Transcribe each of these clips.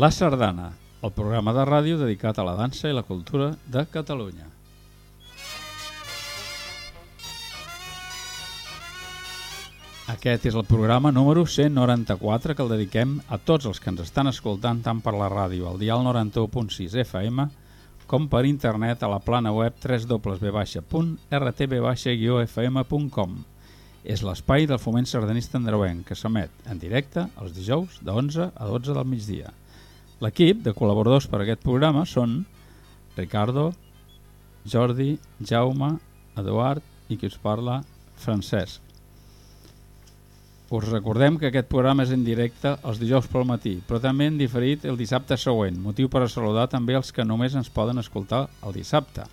La Sardana, el programa de ràdio dedicat a la dansa i la cultura de Catalunya. Aquest és el programa número 194 que el dediquem a tots els que ens estan escoltant tant per la ràdio al dial 91.6 FM com per internet a la plana web www.rtb-fm.com. És l'espai del foment sardanista andreuenc que s'emet en directe els dijous de 11 a 12 del migdia. L'equip de col·laboradors per a aquest programa són Ricardo, Jordi, Jaume, Eduard i qui us parla, Francesc. Us recordem que aquest programa és en directe els dijous pel matí, però també en diferit el dissabte següent, motiu per a saludar també els que només ens poden escoltar el dissabte.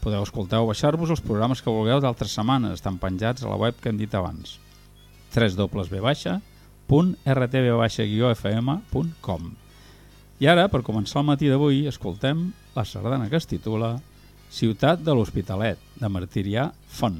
Podeu escoltar o baixar-vos els programes que vulgueu d'altres setmanes, estan penjats a la web que hem dit abans www.rtb-fm.com I ara, per començar el matí d'avui, escoltem la sardana que es titula Ciutat de l'Hospitalet, de Martirià Font.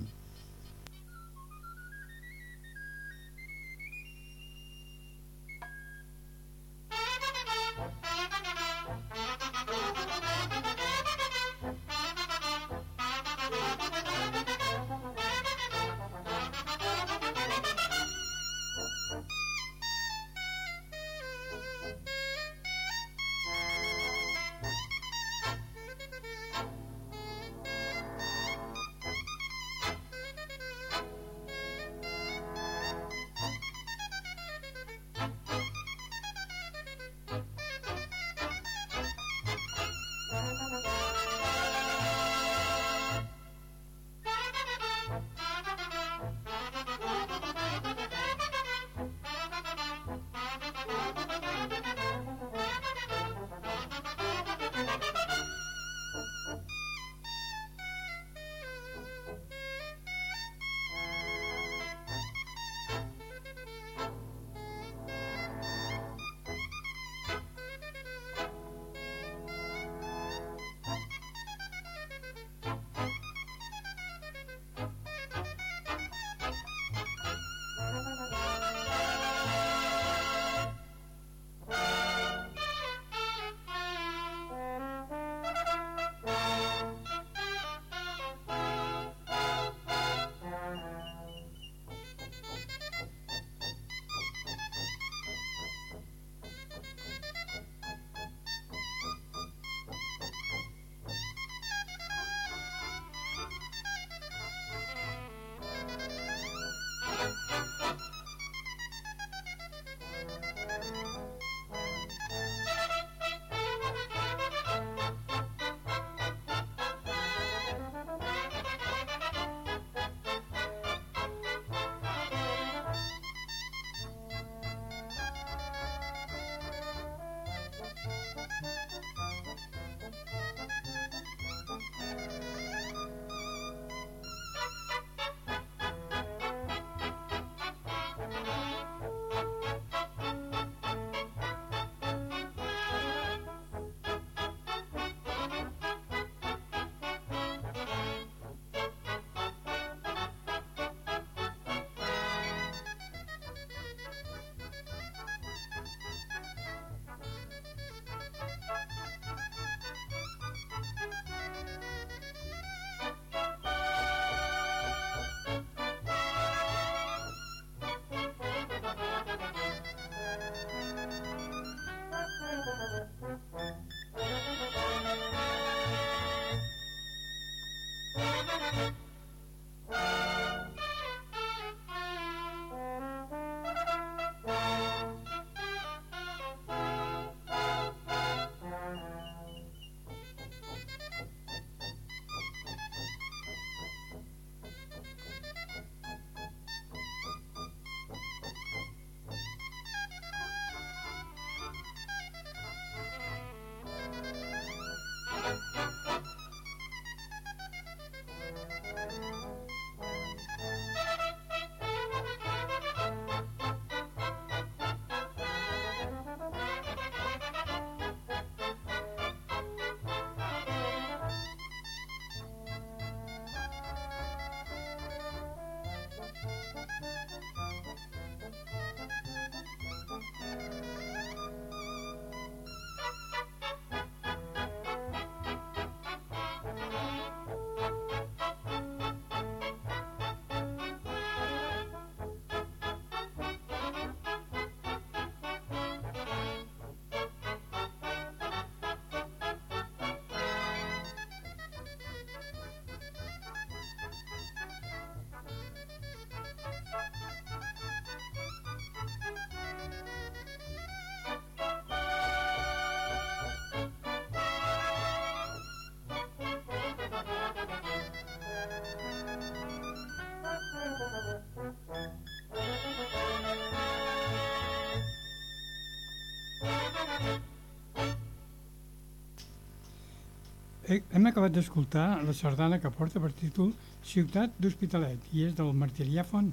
Hem acabat d'escoltar la sardana que porta per títol Ciutat d'Hospitalet i és del Martirià Font.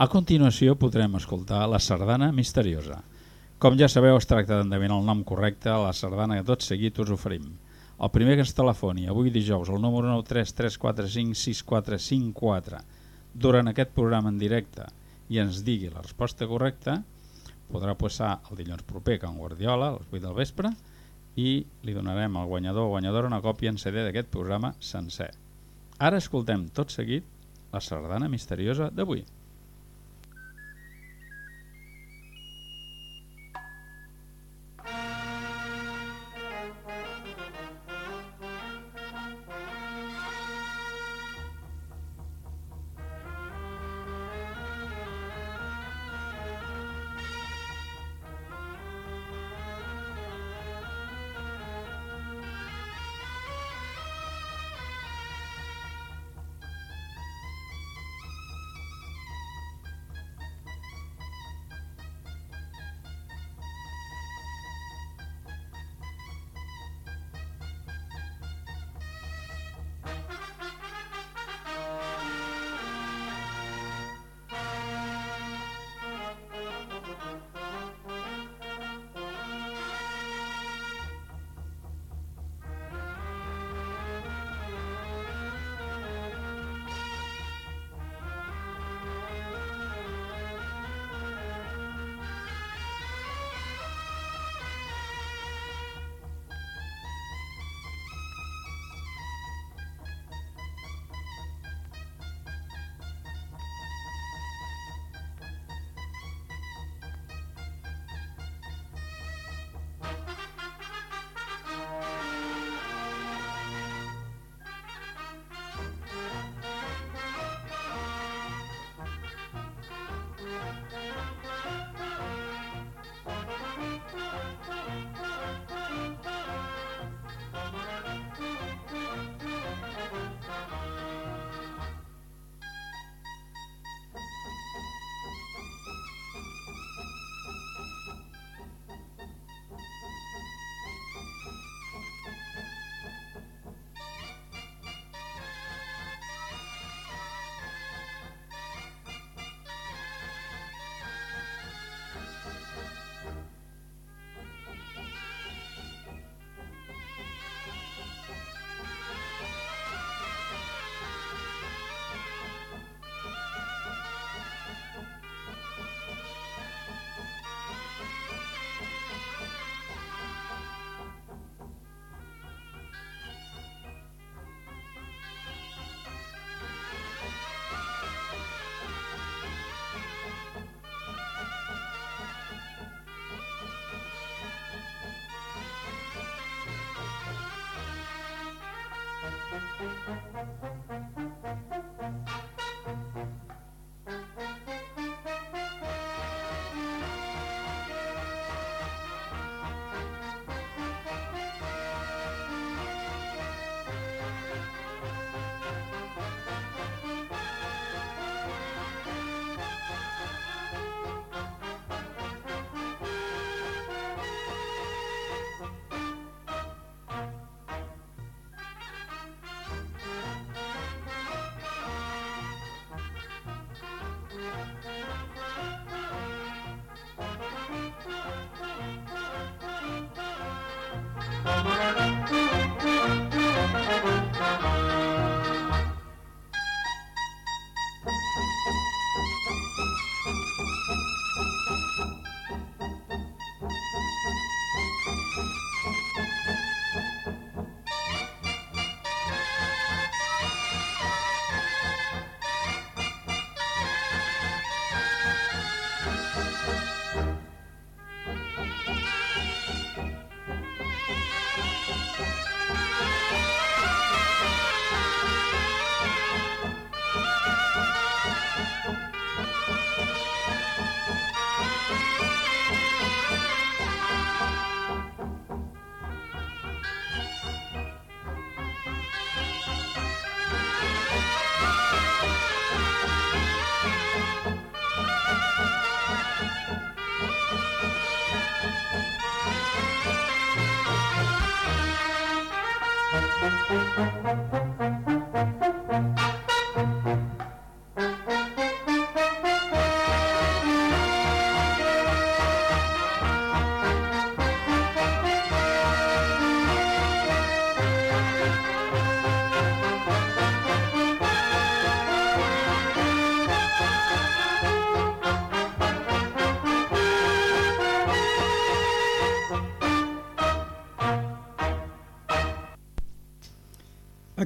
A continuació podrem escoltar la sardana misteriosa. Com ja sabeu, es tracta d'endevinar el nom correcte a la sardana que tot seguit us oferim. El primer que ens telefoni avui dijous al número 933456454 durant aquest programa en directe i ens digui la resposta correcta podrà passar el dilluns proper Can Guardiola a les 8 del vespre i li donarem al guanyador o guanyadora una còpia en CD d'aquest programa sencer. Ara escoltem tot seguit la sardana misteriosa d'avui.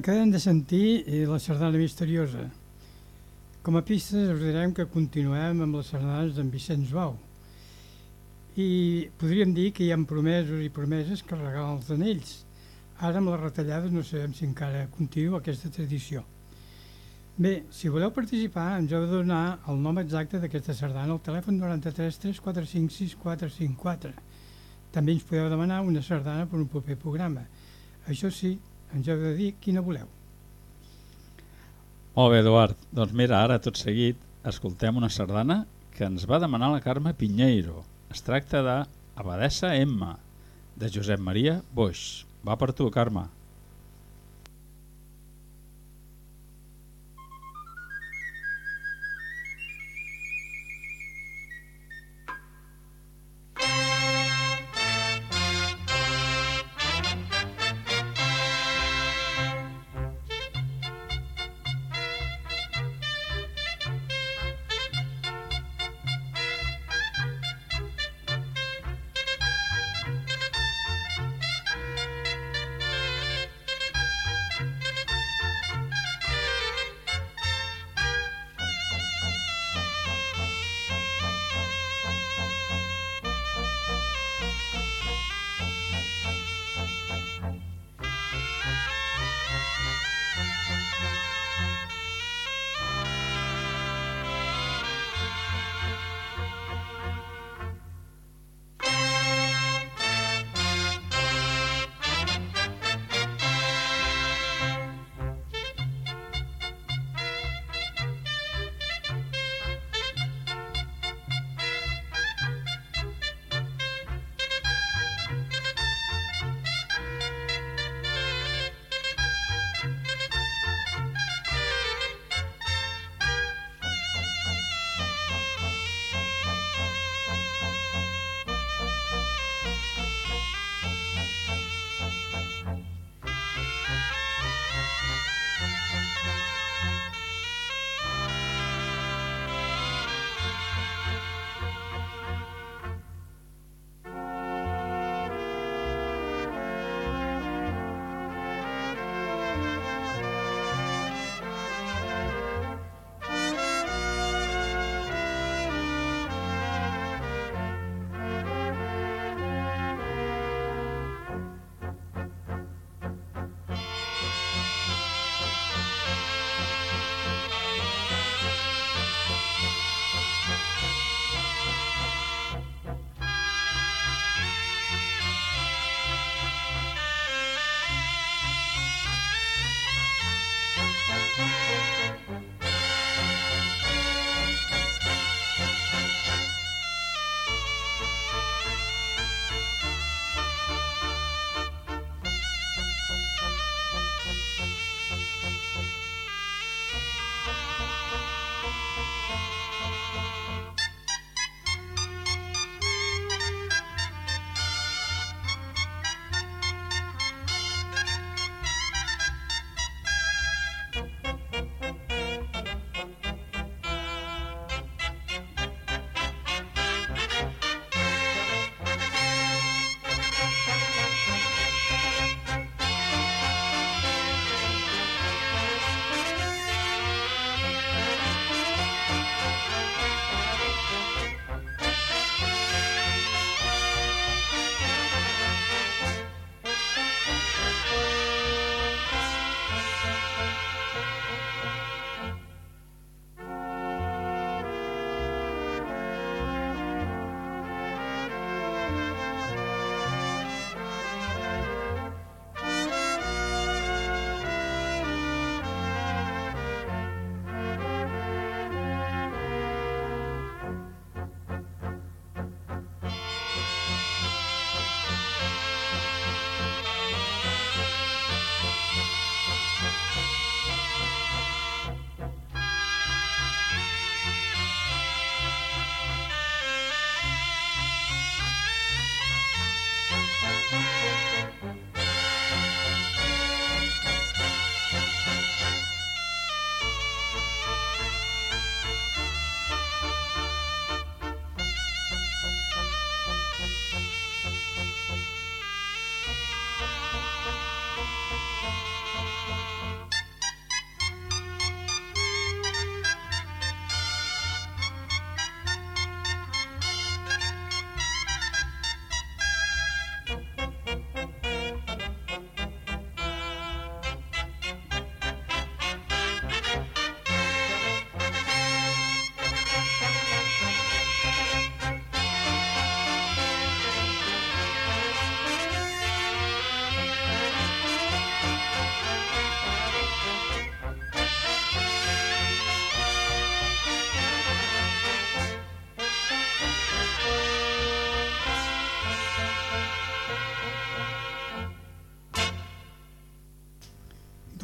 Acabem de sentir eh, la sardana misteriosa. Com a pistes us direm que continuem amb les sardanes d'en Vicenç Bau. I podríem dir que hi ha promesos i promeses que regalen els anells. Ara amb les retallades no sabem si encara continua aquesta tradició. Bé, si voleu participar ens heu de donar el nom exacte d'aquesta sardana al telèfon 93 345 6454. També ens podeu demanar una sardana per un proper programa. Això sí, ens heu de dir quina voleu. Molt bé, Eduard. Doncs mira, ara tot seguit escoltem una sardana que ens va demanar la Carme Pinheiro. Es tracta de Abadessa M, de Josep Maria Boix. Va per tu, Carme.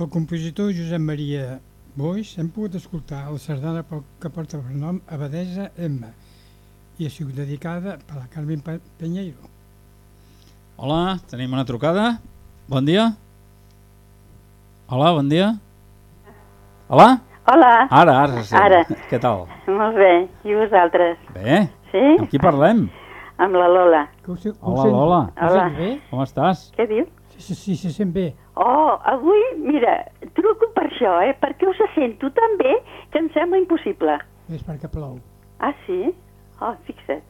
Del compositor Josep Maria Boix hem pogut escoltar la sardana que porta per nom Abadesa Emma i ha sigut dedicada per la Carmen Pe- Peñeiro. Hola, tenim una trucada. Bon dia. Hola, bon dia. Hola? Hola, Ara, ara. Sí. Ara. Què tal? molt bé. I vosaltres? Bé. Sí? Amb qui parlem? Amb la Lola. Que ho, Hola, sent- Lola. ho Hola. Com estàs? Què diu? Sí, sí, se sent bé. Oh, avui, mira, truco per això, eh? Perquè us sento tan bé que em sembla impossible. És perquè plou. Ah, sí? Oh, fixa't.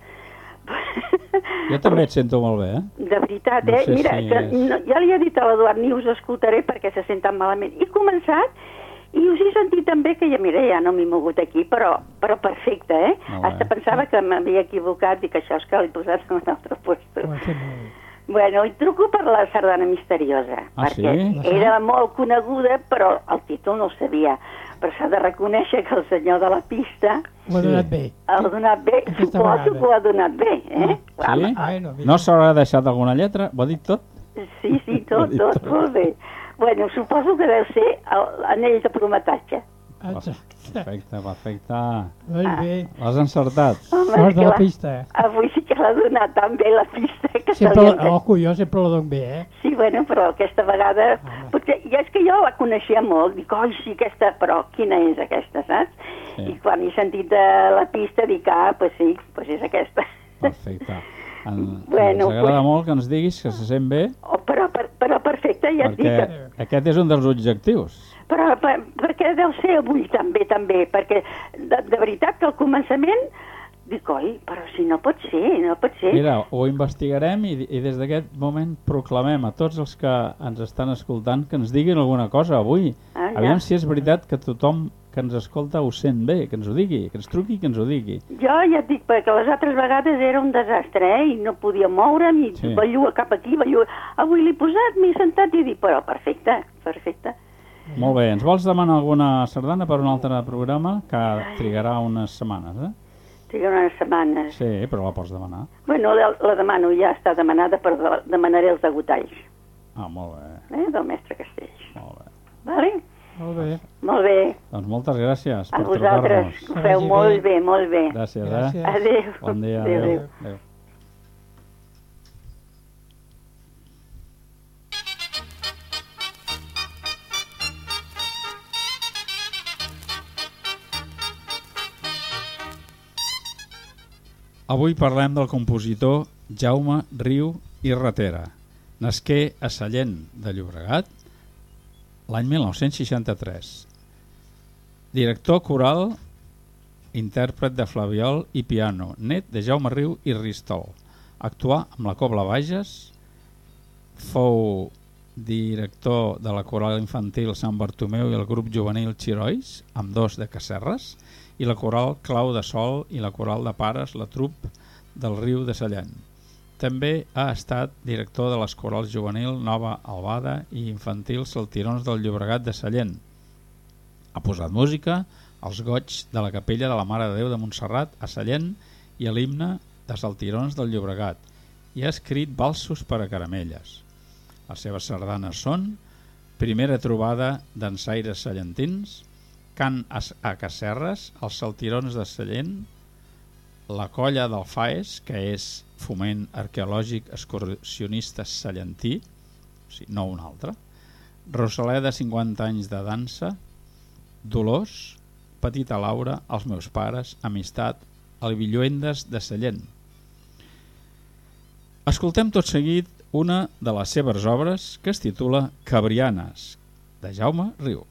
Jo també et sento molt bé, eh? De veritat, No eh? sé Mira, si que és- no, ja li he dit a l'Eduard, ni us escoltaré perquè se sent tan malament. He començat i us he sentit també que ja, mira, ja no m'he mogut aquí, però, però perfecte, eh? Hasta pensava que m'havia equivocat i que això és que l'he posat en un altre lloc. Ho ha fet molt bé. Bueno, i truco per la sardana misteriosa, Ah, perquè sí? era molt coneguda, però el títol no el sabia. Però s'ha de reconèixer que el senyor de la pista Ho ha Sí. donat bé. ha donat bé, Aquesta suposo vegada. que ho ha donat bé, eh? Clar, Sí? Bueno, mira. No s'haurà deixat alguna lletra? Ho ha dit tot? Sí, sí, tot, tot, molt bé. Bueno, suposo que deu ser el- l'anell de prometatge. Exacte. Perfecte, perfecte. Molt bé. L'has encertat. Home, Sort és de que la la- pista. Avui sí que l'ha donat tan bé la pista que se Sempre, li ha ojo, jo sempre la dono bé, eh? Sí, bueno, però aquesta vegada... Home. Potser, ja és que jo la coneixia molt, dic, oi, sí, aquesta, però quina és aquesta, saps? Sí. I quan he sentit de la pista dic, ah, pues sí, pues és aquesta. Perfecte. En, Bueno, ens agrada pues- molt que ens diguis que se sent bé, Oh, però, per, però perfecte, ja et dic. perquè que- aquest és un dels objectius. Però per, perquè deu ser avui també, també, perquè de, de veritat que al començament dic, oi, però si no pot ser, no pot ser. Mira, ho investigarem i, i des d'aquest moment proclamem a tots els que ens estan escoltant que ens diguin alguna cosa avui. Ah, ja. Aviam si és veritat que tothom que ens escolta ho sent bé, que ens ho digui, que ens truqui que ens ho digui. Jo ja et dic, perquè les altres vegades era un desastre, eh? I no podia moure'm, i Sí. ballua cap aquí, ballua... Avui l'he posat, m'he sentat i dic, però perfecte, perfecte. Molt bé, ens vols demanar alguna sardana per un altre programa que trigarà unes setmanes, eh? Triga unes setmanes. Sí, però la pots demanar. Bueno, la, la demano, ja està demanada, però de, demanaré els degotalls, Ah, molt bé, eh? Del mestre Castells. molt bé. Vale? Molt bé. Molt bé. Doncs moltes gràcies A per vosaltres, trucar-nos. ho Que feu molt bé. bé, molt bé. Gràcies, Gràcies. eh? Adéu. Bon dia, Adéu, adéu. adéu. adéu. Avui parlem del compositor Jaume Riu i Ratera. Nasqué a Sallent de Llobregat l'any 1963. Director coral, intèrpret de flaviol i piano, net de Jaume Riu i Ristol. Actuà amb la Cobla Bages, fou director de la coral infantil Sant Bartomeu i el grup juvenil Xirois, amb dos de Casserres, i la coral Clau de Sol i la coral de pares, la trup del Riu de Sallent. També ha estat director de les corals juvenil Nova Albada i infantil Saltirons del Llobregat de Sallent. Ha posat música als goig de la capella de la Mare de Déu de Montserrat a Sallent i a l'himne de Saltirons del Llobregat i ha escrit balsos per a caramelles. Les seves sardanes són Primera trobada d'ensaires sallentins, Cant a, a Casserres, els Saltirons de Sallent, la colla del FAES, que és Foment Arqueològic Excursionista Sallentí, o sigui, no un altre, Rosaleda, 50 anys de dansa, Dolors, Petita Laura, Els meus pares, Amistat, el Villuendes de Sallent. Escoltem tot seguit una de les seves obres que es titula Cabrianes, de Jaume Riu.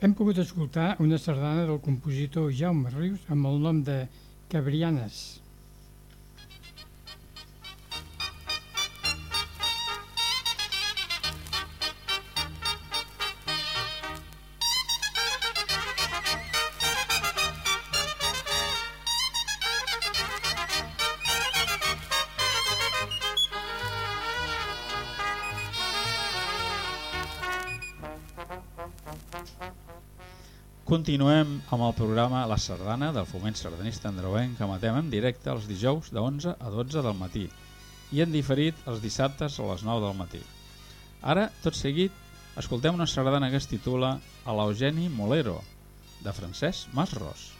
Hem pogut escoltar una sardana del compositor Jaume Rius amb el nom de Cabrianes. Continuem amb el programa La Sardana del Foment Sardanista Andreuenc que emetem en directe els dijous de 11 a 12 del matí i en diferit els dissabtes a les 9 del matí. Ara, tot seguit, escoltem una sardana que es titula A l'Eugeni Molero, de Francesc Masros.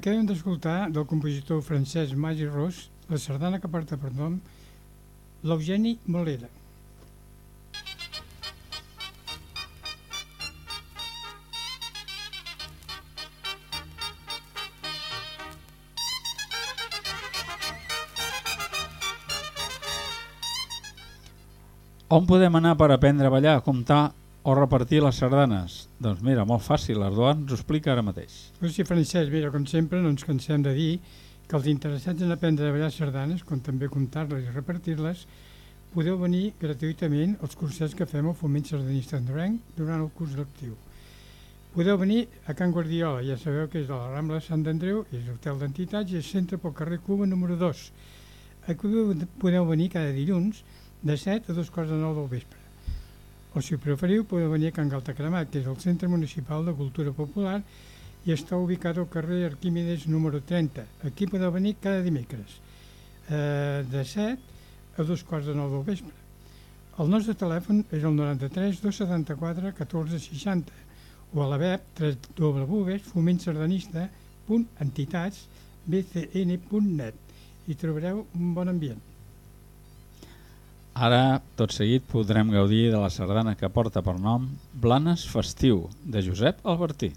Acabem d'escoltar del compositor francès Maggi Ros la sardana que porta per nom l'Eugeni Molera. On podem anar per aprendre a ballar, comptar o repartir les sardanes? Doncs mira, molt fàcil, l'Arduan ens ho explica ara mateix. Pues sí, Francesc, mira, com sempre no ens cansem de dir que els interessats en aprendre a ballar sardanes, com també comptar-les i repartir-les, podeu venir gratuïtament als cursets que fem al Foment Sardanista Andorenc durant el curs lectiu. Podeu venir a Can Guardiola, ja sabeu que és a la Rambla de Sant Andreu, és l'hotel d'entitats i és centre pel carrer Cuba número 2. Aquí podeu venir cada dilluns de 7 a 2 quarts de 9 del vespre. O si ho preferiu podeu venir a Can Galta Cremat, que és el Centre Municipal de Cultura Popular i està ubicat al carrer Arquímedes número 30. Aquí podeu venir cada dimecres, eh, de 7 a 2 quarts de 9 del vespre. El nostre telèfon és el 93 274 14 60 o a la web www.fomentsardanista.entitats.bcn.net i trobareu un bon ambient. Ara, tot seguit, podrem gaudir de la sardana que porta per nom Blanes Festiu, de Josep Albertí.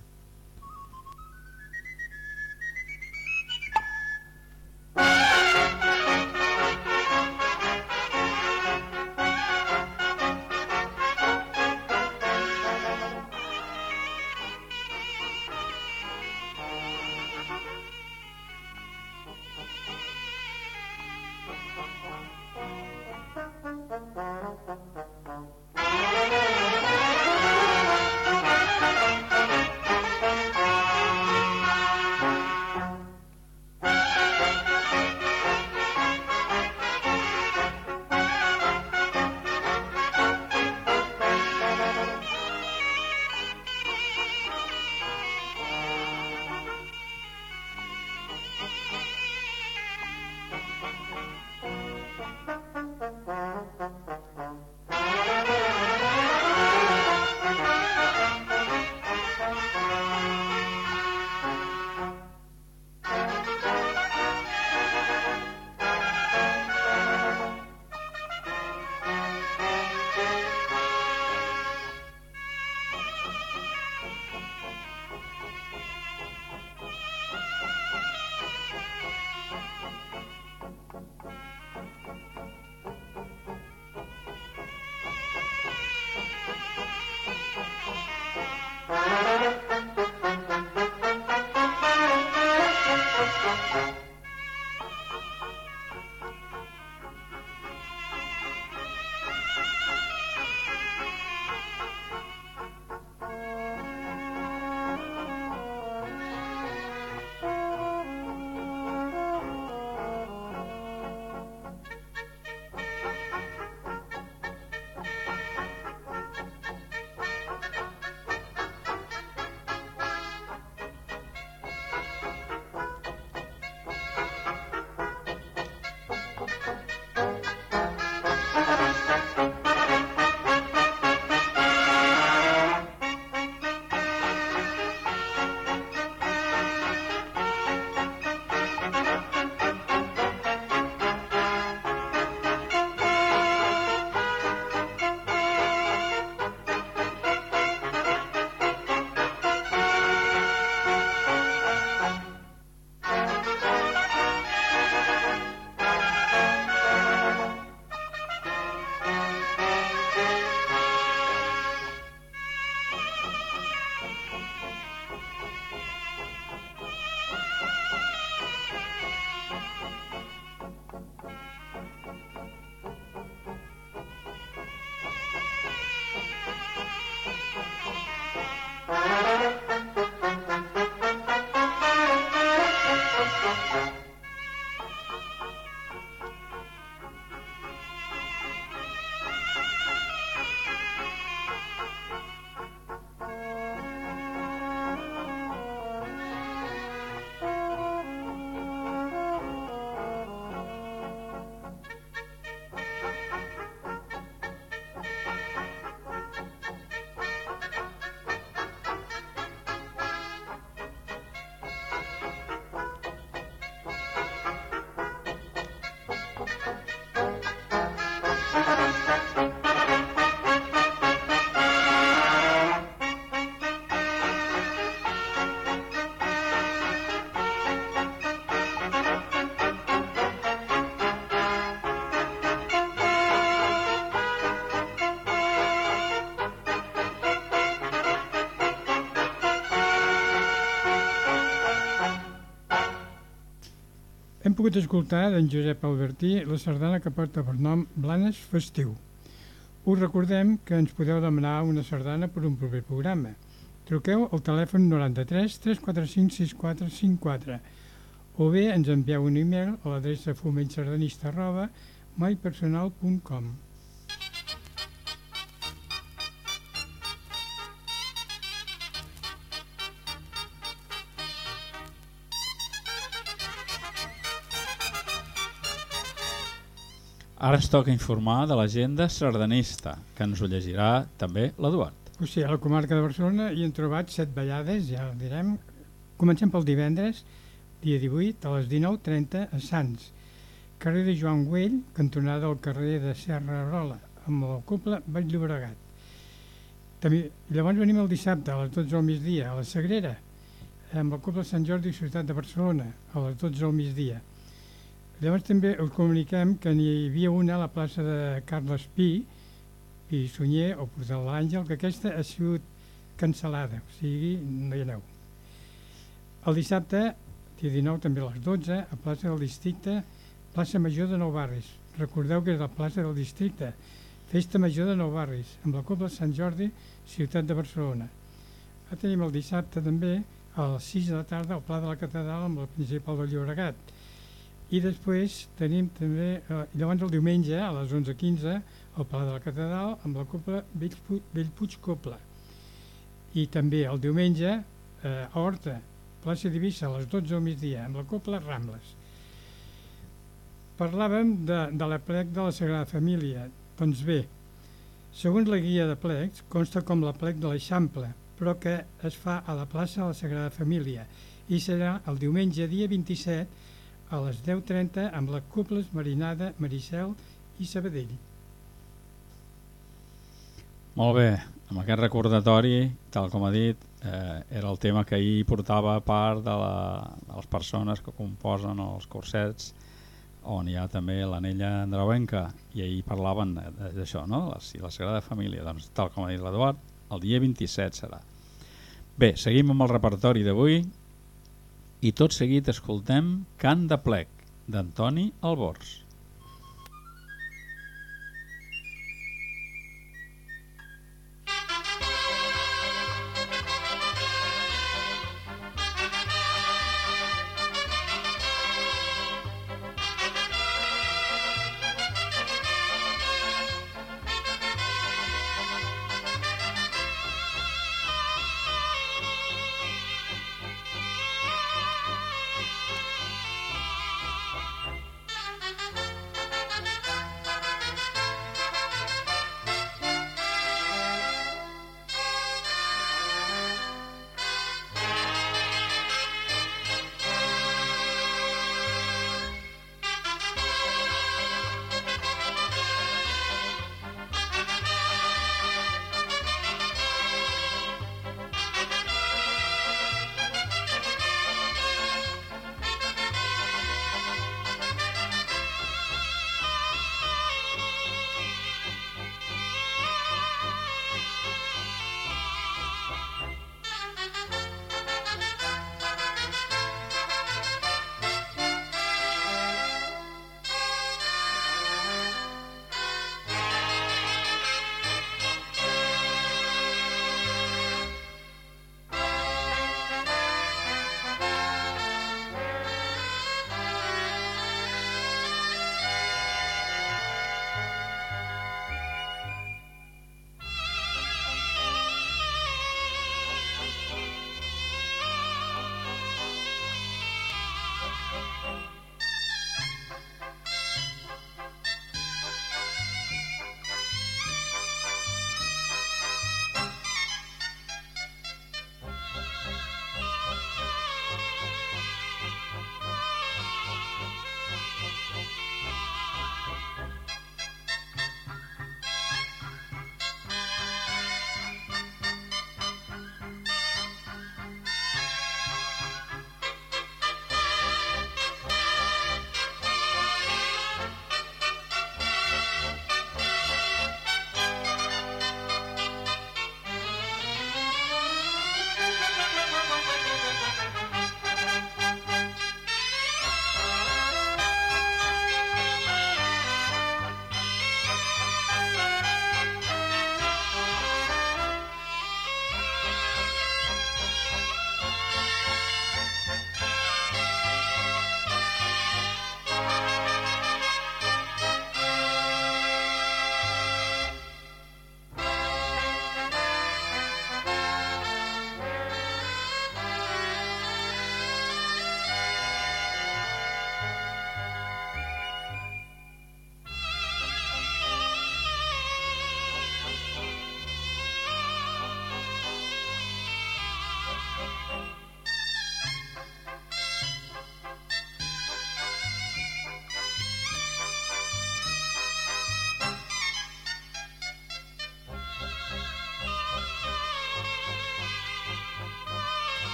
Hem pogut escoltar d'en Josep Albertí la sardana que porta per nom Blanes Festiu. Us recordem que ens podeu demanar una sardana per un proper programa. Truqueu al telèfon 93 345 6454 o bé ens envieu un e-mail a l'adreça fomentsardanista arroba mypersonal.com. Ara ens toca informar de l'agenda sardanista, que ens ho llegirà també l'Eduard. O sigui, a la comarca de Barcelona hi hem trobat set ballades, ja ho direm. Comencem pel divendres, dia 18, a les 19.30 a Sants. Carrer de Joan Güell, cantonada al carrer de Serra Rola, amb el couple Vall Llobregat. També, llavors venim el dissabte a les 12 al migdia a la Sagrera, amb el couple Sant Jordi Ciutat de Barcelona, a les 12 al migdia. Llavors també us comuniquem que n'hi havia una a la plaça de Carles Pi, Pi Sunyer o Portal l'Àngel, que aquesta ha sigut cancel·lada, o sigui, no hi aneu. El dissabte, dia 19, també a les 12, a plaça del districte, plaça Major de Nou Barris. Recordeu que és la plaça del districte, Festa Major de Nou Barris, amb la Cobla Sant Jordi, Ciutat de Barcelona. Ara tenim el dissabte també, a les 6 de la tarda, al Pla de la Catedral, amb el principal del Llobregat. I després tenim també, eh, llavors el diumenge, a les 11.15, al Pla de la Catedral, amb la Cobla Bellpuig, Cobla. I també el diumenge, eh, a Horta, plaça d'Ibissa, a les 12 del migdia, amb la Cobla Rambles. Parlàvem de, de la plec de la Sagrada Família. Doncs bé, segons la guia de plecs, consta com la plec de l'Eixample, però que es fa a la plaça de la Sagrada Família i serà el diumenge dia 27 a les 10.30 amb les cúples Marinada, Maricel i Sabadell. Molt bé, amb aquest recordatori, tal com ha dit, eh, era el tema que ahir portava part de, la, de les persones que composen els cursets on hi ha també l'anella andreuenca i ahir parlaven d'això, no? La, la Sagrada Família, doncs tal com ha dit l'Eduard, el dia 27 serà. Bé, seguim amb el repertori d'avui i tot seguit escoltem Cant de plec d'Antoni Albors.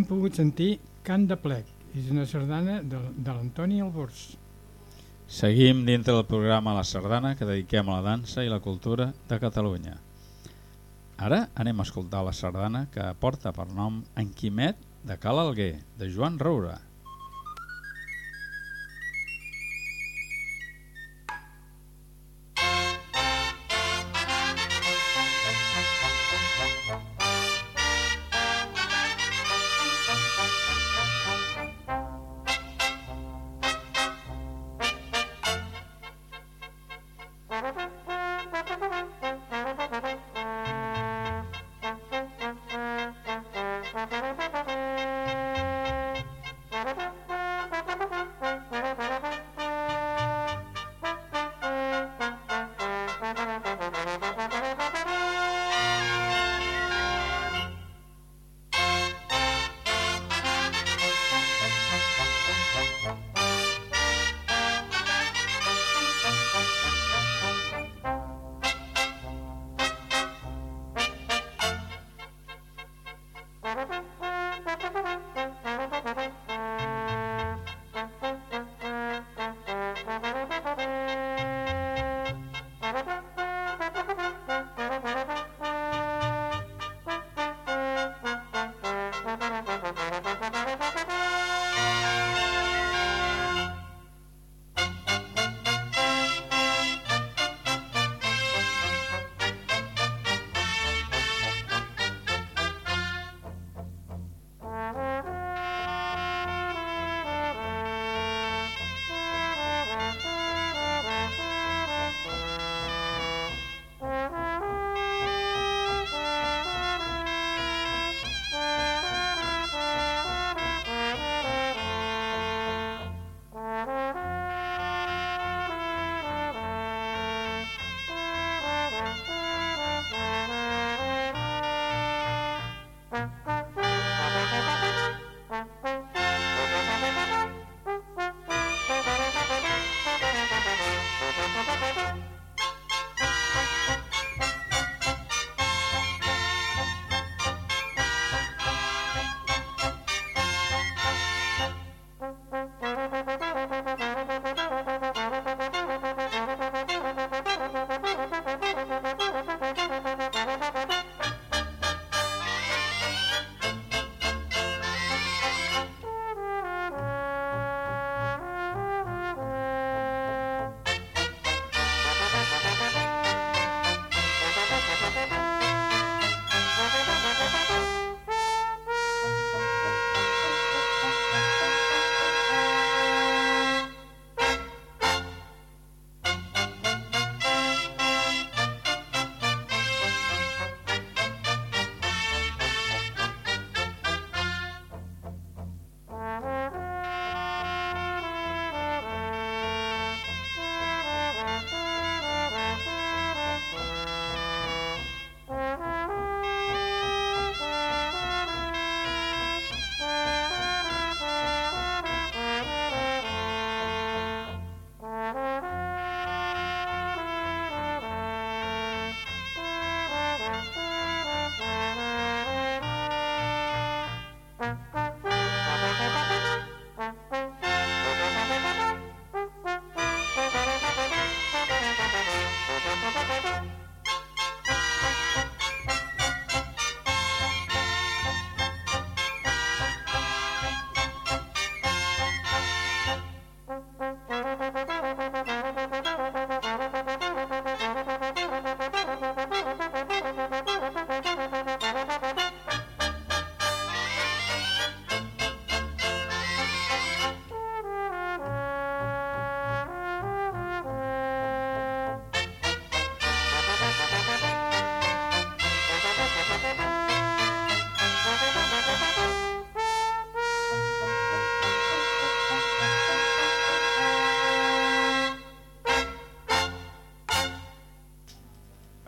Hem pogut sentir Cant de Plec, és una sardana de, de l'Antoni Albors. Seguim dintre del programa La Sardana que dediquem a la dansa i la cultura de Catalunya. Ara anem a escoltar la sardana que porta per nom En Quimet de Cal Alguer, de Joan Roura.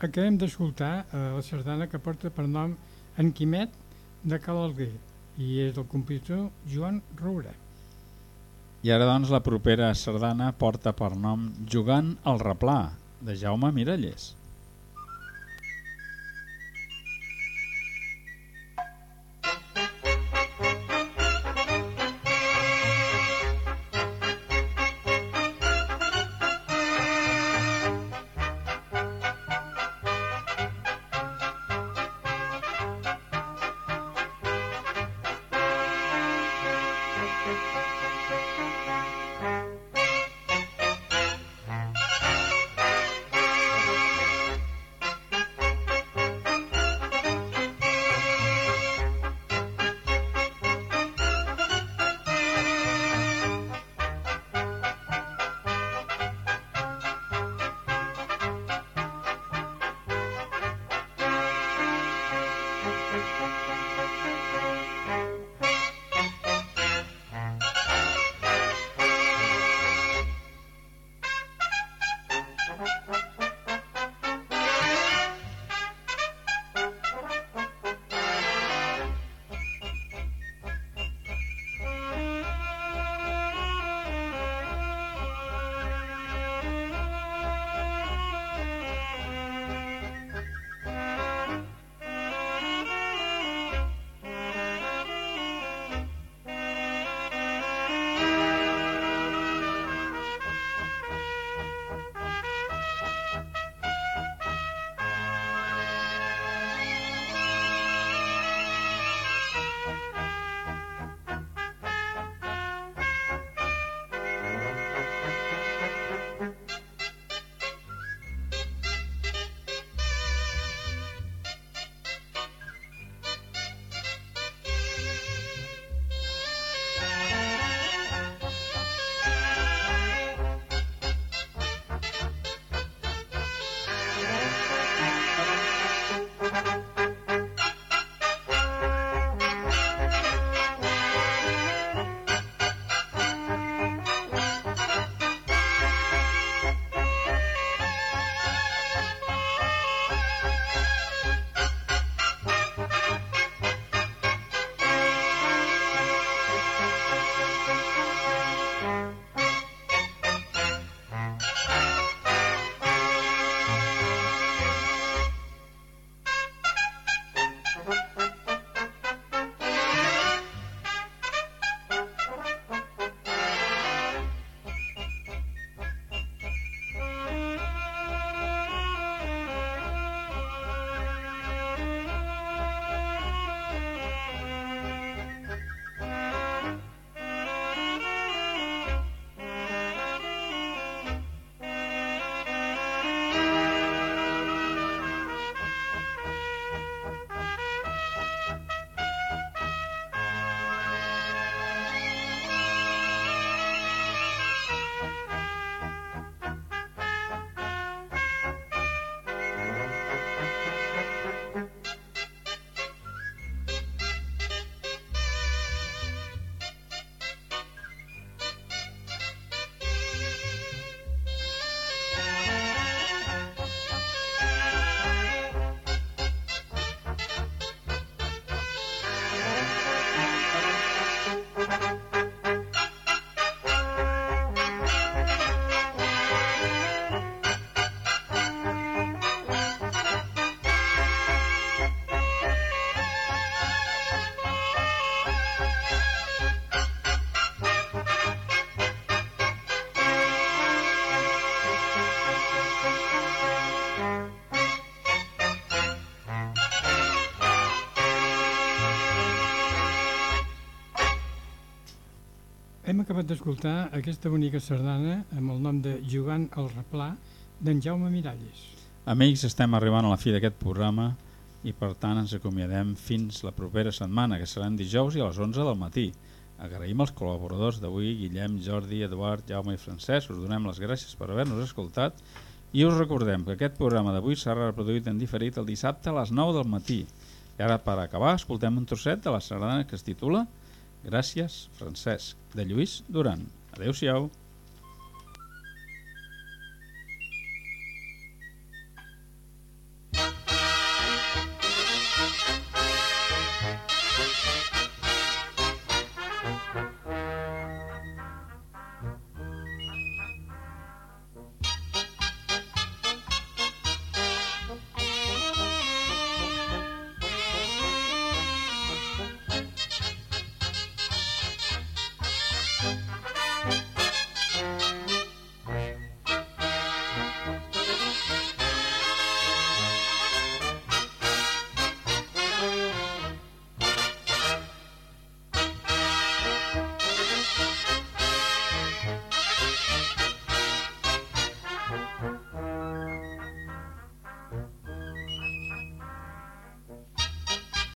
Acabem d'escoltar eh, la sardana que porta per nom En Quimet de Cal Alguer i és del compositor Joan Roura. I ara doncs la propera sardana porta per nom Jugant al replà de Jaume Miralles. Acabat d'escoltar aquesta bonica sardana amb el nom de Jugant al replà d'en Jaume Miralles. Amics, estem arribant a la fi d'aquest programa i per tant ens acomiadem fins la propera setmana, que serà en dijous i a les 11 del matí. Agraïm als col·laboradors d'avui, Guillem, Jordi, Eduard, Jaume i Francesc, us donem les gràcies per haver-nos escoltat i us recordem que aquest programa d'avui serà reproduït en diferit el dissabte a les 9 del matí. I ara, per acabar, escoltem un trosset de la sardana que es titula Gràcies, Francesc, de Lluís Duran. Adéu-siau.